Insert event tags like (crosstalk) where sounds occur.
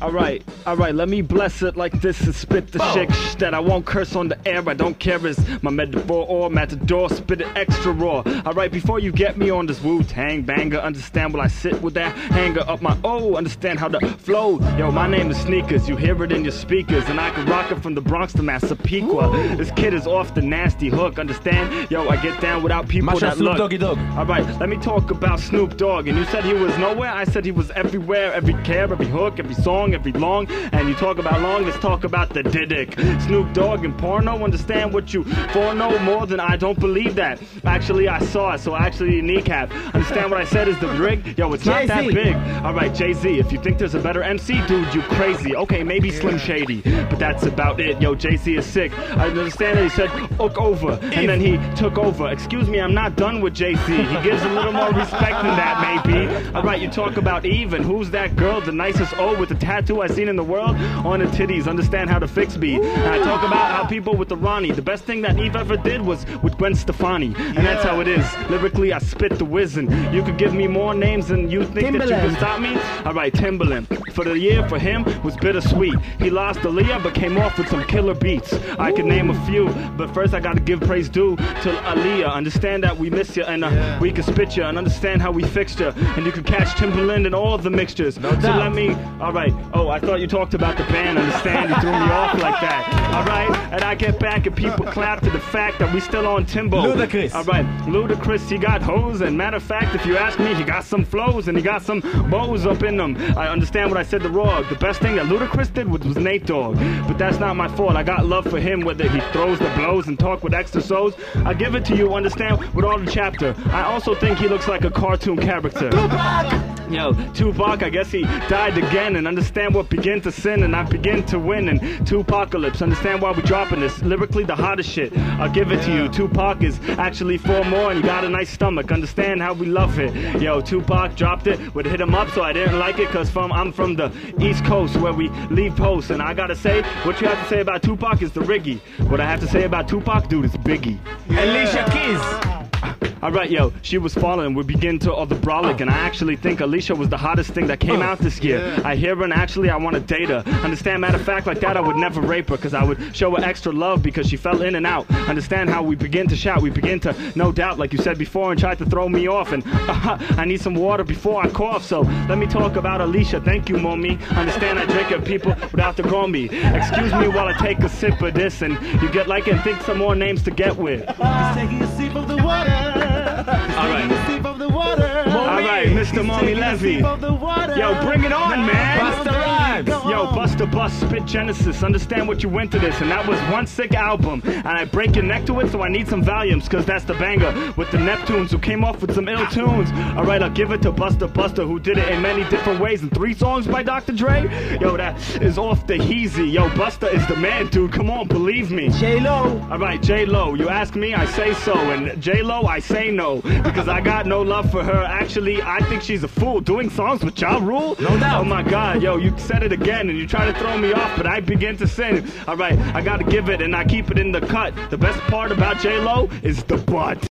Alright, alright, let me bless it like this and spit the shit that I won't curse on the air. I don't care is my metaphor or matador, spit it extra raw. Alright, before you get me on this Wu Tang banger, understand while I sit with that hanger up my oh, understand how to flow. Yo, my name is Sneakers, you hear it in your speakers, and I can rock it from the Bronx to Massapequa. This kid is off the nasty hook, understand? Yo, I get down without people Masha that Snoop look. Doggy Dogg. Alright, let me talk about Snoop Dogg. And you said he was nowhere. I said he was everywhere, every care, every hook, every song, every long. And you talk about long, let's talk about the Diddick. Snoop Dogg and porno, understand what you for know more than I don't believe that. Actually, I saw it, so actually, kneecap. Understand what I said is the rig? Yo, it's not that big. Alright, Jay Z, if you think there's a better MC, dude, you crazy. Okay, maybe Slim Shady, but that's about it. Yo, Jay Z is sick. I understand that he said, hook over, and then he took over. Excuse me, I'm not done with Jay Z. He gives a little more respect than that, maybe. Alright, you talk about even. who's that girl, the nicest O with the tattoo I seen in the world? On the titties, understand how to fix me. And I talk about how people with the Ronnie, the best thing that Eve ever did was with Gwen Stefani. And that's how it is. Lyrically, I spit the whizzin'. You could give me more names than you think that you can stop me? Alright, Timbaland. For the year for him was bittersweet. He lost Aaliyah but came off with some killer beats. I could name a few, but first I gotta give praise due to Aaliyah. Understand that we miss you and uh, we can spit you and understand how we fixed you. And you can catch Timbaland and all the mixtures. so doubt. let me, alright. Oh, I thought you talked about the band. Understand? You threw me off like that. Alright? And I get back and people clap to the fact that we still on Timbo. Ludacris. Alright, Ludacris, he got hoes, and matter of fact, if you ask me, he got some flows and he got some bows up in them. I understand what I said the wrong. The best thing that Ludacris did was, was Nate Dogg, but that's not my fault. I got love for him, whether he throws the blows and talk with extra souls. I give it to you, understand, with all the chapter. I also think he looks like a cartoon character. Yo, Tupac, I guess he died again and understand what begin to sin and I begin to win and Tupacalypse, understand why we dropping this. Lyrically the hottest shit. I'll give it to you. Tupac is actually four more and you got a nice stomach. Understand how we love it. Yo, Tupac dropped it, would hit him up so I didn't like it cause from I'm from the East Coast where we leave posts and I gotta say, what you have to say about Tupac is the Riggy. What I have to say about Tupac, dude, is Biggie. Alicia Keys. Alright, yo, she was falling. We begin to all the brolic, and I actually think Alicia was the hottest thing that came oh, out this year. I hear her, and actually, I want to date her. Understand, matter of fact, like that, I would never rape her, because I would show her extra love because she fell in and out. Understand how we begin to shout, we begin to, no doubt, like you said before, and tried to throw me off. And (laughs) I need some water before I cough, so let me talk about Alicia. Thank you, mommy. Understand, I drink at people without the me. Excuse me while I take a sip of this, and you get like and think some more names to get with. He's taking a sip of the water. All right. A sip of the water. All right, Mr. Mommy Taking Levy. sip of the water. Yo, bring it on, man. Busta Rhymes. Yo, on. Busta Bust, Spit Genesis. Understand what you went to this, and that was one sick album. And I break your neck to it, so I need some volumes, cause that's the banger. With the Neptunes who came off with some ill tunes. Alright, I'll give it to Busta Busta, who did it in many different ways. And three songs by Dr. Dre. Yo, that is off the heezy. Yo, Busta is the man, dude. Come on, believe me. J Lo. Alright, J Lo, you ask me, I say so. And J Lo, I say no. Because I got no love for her. Actually, I think she's a fool doing songs with Ja Rule. No doubt. Oh my god, yo, you said it again and you try to throw me off, but I begin to sing. Alright, I gotta give it and I keep it in the cut. The best part about J Lo is the butt.